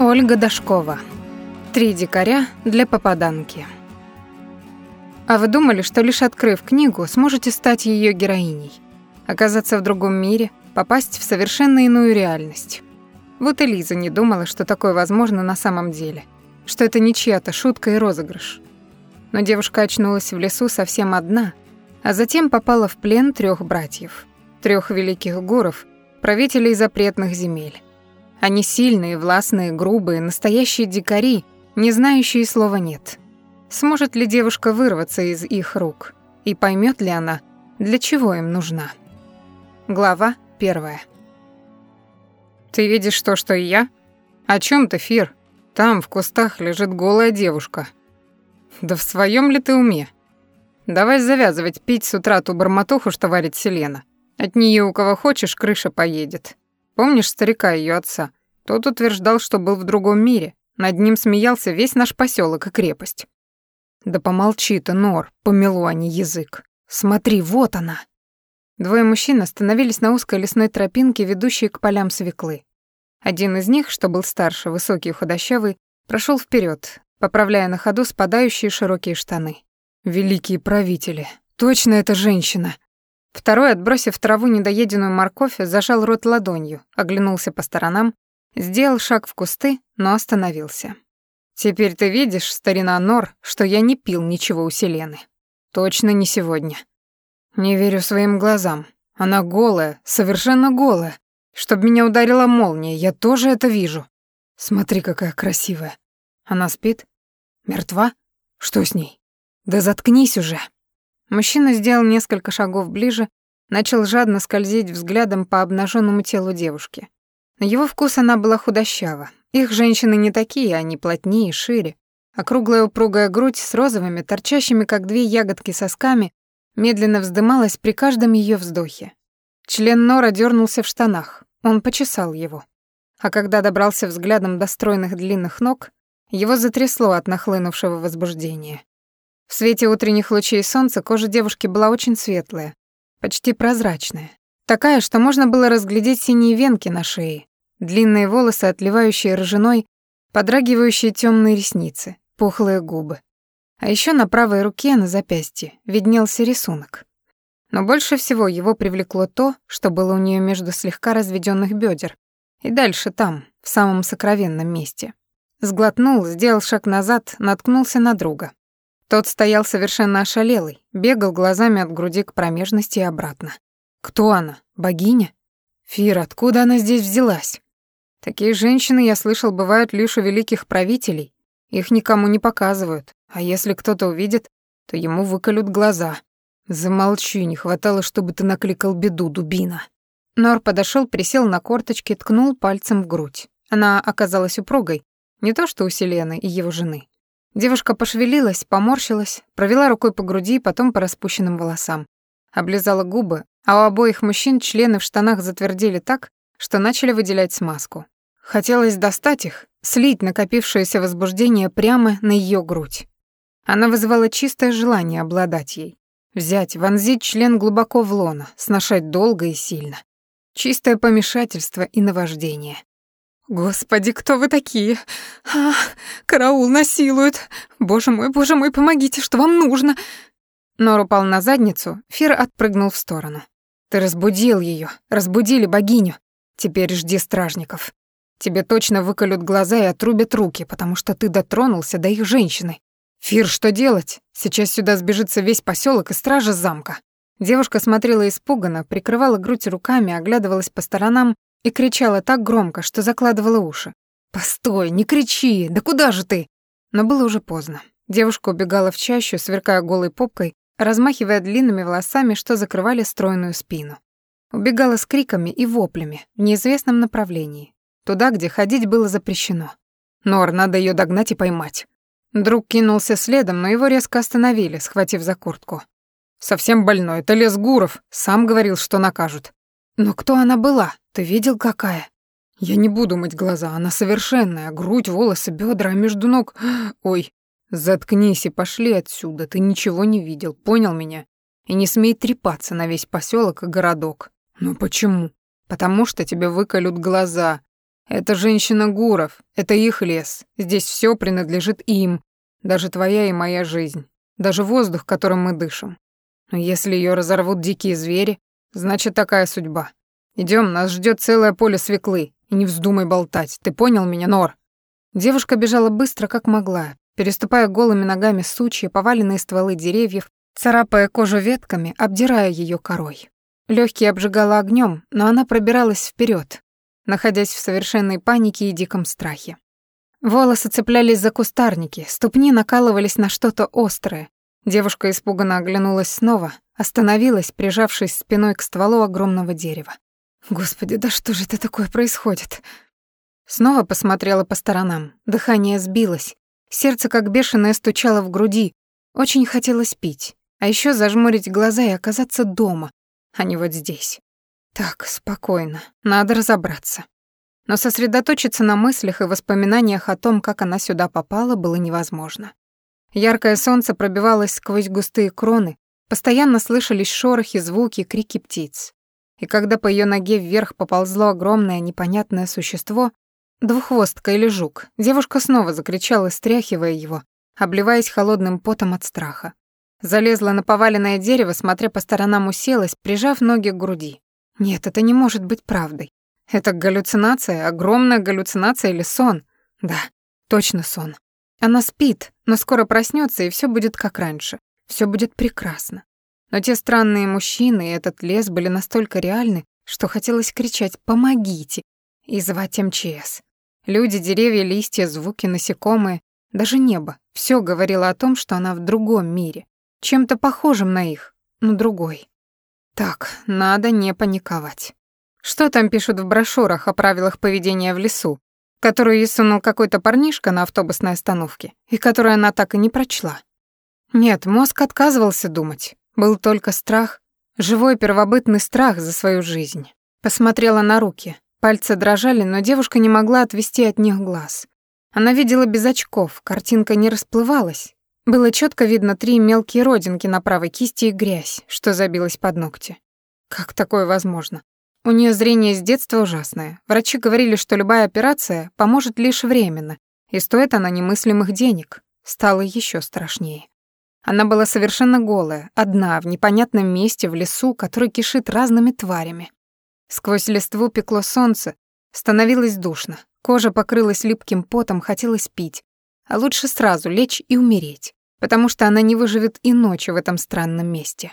Ольга Дашкова. Три дикаря для попаданки. А вы думали, что лишь открыв книгу, сможете стать ее героиней? Оказаться в другом мире, попасть в совершенно иную реальность. Вот и Лиза не думала, что такое возможно на самом деле, что это не чья-то шутка и розыгрыш. Но девушка очнулась в лесу совсем одна, а затем попала в плен трех братьев, трех великих гуров, правителей запретных земель. Они сильные, властные, грубые, настоящие дикари, не знающие слова «нет». Сможет ли девушка вырваться из их рук? И поймет ли она, для чего им нужна? Глава первая. «Ты видишь то, что и я? О чем ты, Фир? Там, в кустах, лежит голая девушка. Да в своем ли ты уме? Давай завязывать пить с утра ту бормотуху, что варит Селена. От нее у кого хочешь крыша поедет. Помнишь старика ее отца? Тот утверждал, что был в другом мире. Над ним смеялся весь наш поселок и крепость. Да помолчи ты, Нор, помелу они язык. Смотри, вот она. Двое мужчин остановились на узкой лесной тропинке, ведущей к полям свеклы. Один из них, что был старше, высокий и худощавый, прошел вперед, поправляя на ходу спадающие широкие штаны. «Великие правители! Точно эта женщина!» Второй, отбросив траву недоеденную морковь, зажал рот ладонью, оглянулся по сторонам, сделал шаг в кусты, но остановился. «Теперь ты видишь, старина Нор, что я не пил ничего у Селены. Точно не сегодня. Не верю своим глазам. Она голая, совершенно голая. Чтоб меня ударила молния, я тоже это вижу. Смотри, какая красивая. Она спит? Мертва? Что с ней? Да заткнись уже!» Мужчина сделал несколько шагов ближе, начал жадно скользить взглядом по обнаженному телу девушки. На его вкус она была худощава. Их женщины не такие, они плотнее и шире. Округлая упругая грудь с розовыми, торчащими как две ягодки сосками, медленно вздымалась при каждом ее вздохе. Член Нора дернулся в штанах, он почесал его. А когда добрался взглядом до стройных длинных ног, его затрясло от нахлынувшего возбуждения. В свете утренних лучей солнца кожа девушки была очень светлая, почти прозрачная. Такая, что можно было разглядеть синие венки на шее, длинные волосы, отливающие рыжиной, подрагивающие темные ресницы, пухлые губы. А еще на правой руке, на запястье, виднелся рисунок. Но больше всего его привлекло то, что было у нее между слегка разведенных бедер, и дальше там, в самом сокровенном месте. Сглотнул, сделал шаг назад, наткнулся на друга. Тот стоял совершенно ошалелый, бегал глазами от груди к промежности и обратно. Кто она? Богиня? Фир, откуда она здесь взялась? Такие женщины, я слышал, бывают лишь у великих правителей. Их никому не показывают, а если кто-то увидит, то ему выколют глаза. Замолчи, не хватало, чтобы ты накликал беду, дубина. Нор подошел, присел на корточки, ткнул пальцем в грудь. Она оказалась упругой, не то что у Селены и его жены. Девушка пошевелилась, поморщилась, провела рукой по груди, потом по распущенным волосам. Облизала губы, а у обоих мужчин члены в штанах затвердели так, что начали выделять смазку. Хотелось достать их, слить накопившееся возбуждение прямо на ее грудь. Она вызывала чистое желание обладать ей. Взять, вонзить член глубоко в лоно, сношать долго и сильно. Чистое помешательство и наваждение. «Господи, кто вы такие? А, караул насилуют! Боже мой, боже мой, помогите, что вам нужно?» Нор упал на задницу, Фир отпрыгнул в сторону. «Ты разбудил ее, разбудили богиню. Теперь жди стражников. Тебе точно выколют глаза и отрубят руки, потому что ты дотронулся до их женщины. Фир, что делать? Сейчас сюда сбежится весь поселок и стража замка». Девушка смотрела испуганно, прикрывала грудь руками, оглядывалась по сторонам и кричала так громко, что закладывала уши. «Постой, не кричи! Да куда же ты?» Но было уже поздно. Девушка убегала в чащу, сверкая голой попкой, размахивая длинными волосами, что закрывали стройную спину. Убегала с криками и воплями в неизвестном направлении, туда, где ходить было запрещено. Нор, надо ее догнать и поймать. Друг кинулся следом, но его резко остановили, схватив за куртку. «Совсем больной, это лес Гуров, сам говорил, что накажут». «Но кто она была? Ты видел, какая?» «Я не буду мыть глаза, она совершенная, грудь, волосы, бедра, а между ног... Ой, заткнись и пошли отсюда, ты ничего не видел, понял меня? И не смей трепаться на весь поселок и городок. Ну почему? Потому что тебе выколют глаза. Это женщина Гуров, это их лес. Здесь все принадлежит им, даже твоя и моя жизнь, даже воздух, которым мы дышим. Но если ее разорвут дикие звери, значит такая судьба. Идем, нас ждет целое поле свеклы, и не вздумай болтать. Ты понял меня, Нор? Девушка бежала быстро, как могла, переступая голыми ногами сучья, поваленные стволы деревьев, царапая кожу ветками, обдирая ее корой. Легкие обжигала огнем, но она пробиралась вперед, находясь в совершенной панике и диком страхе. Волосы цеплялись за кустарники, ступни накалывались на что-то острое. Девушка испуганно оглянулась снова, остановилась, прижавшись спиной к стволу огромного дерева. «Господи, да что же это такое происходит?» Снова посмотрела по сторонам, дыхание сбилось, сердце как бешеное стучало в груди, очень хотелось пить, а еще зажмурить глаза и оказаться дома, а не вот здесь. Так, спокойно, надо разобраться. Но сосредоточиться на мыслях и воспоминаниях о том, как она сюда попала, было невозможно. Яркое солнце пробивалось сквозь густые кроны, постоянно слышались шорохи, звуки, крики птиц. И когда по ее ноге вверх поползло огромное непонятное существо, двуххвостка или жук, девушка снова закричала, стряхивая его, обливаясь холодным потом от страха. Залезла на поваленное дерево, смотря по сторонам уселась, прижав ноги к груди. Нет, это не может быть правдой. Это галлюцинация, огромная галлюцинация или сон? Да, точно сон. Она спит, но скоро проснется и все будет как раньше. Все будет прекрасно. Но те странные мужчины и этот лес были настолько реальны, что хотелось кричать «помогите» и звать МЧС. Люди, деревья, листья, звуки, насекомые, даже небо. Все говорило о том, что она в другом мире, чем-то похожим на их, но другой. Так, надо не паниковать. Что там пишут в брошюрах о правилах поведения в лесу, которую ей сунул какой-то парнишка на автобусной остановке, и которую она так и не прочла? Нет, мозг отказывался думать. Был только страх, живой первобытный страх за свою жизнь. Посмотрела на руки. Пальцы дрожали, но девушка не могла отвести от них глаз. Она видела без очков, картинка не расплывалась, было четко видно три мелкие родинки на правой кисти и грязь, что забилась под ногти. Как такое возможно? У нее зрение с детства ужасное. Врачи говорили, что любая операция поможет лишь временно, и стоит она немыслимых денег. Стало еще страшнее. Она была совершенно голая, одна, в непонятном месте в лесу, который кишит разными тварями. Сквозь листву пекло солнце, становилось душно, кожа покрылась липким потом, хотелось пить, а лучше сразу лечь и умереть потому что она не выживет и ночи в этом странном месте.